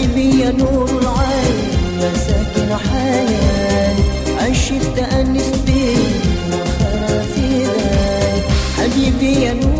حبيبي يا نور العين يا ساكن عشت أنس بيك وخرا في حبيبي يا نور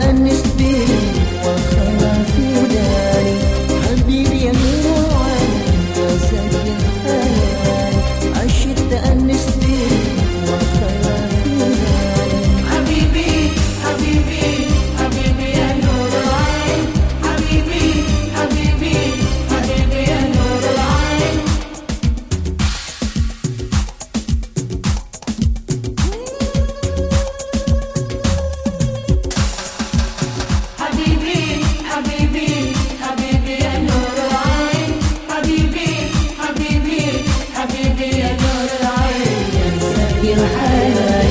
gần feel higher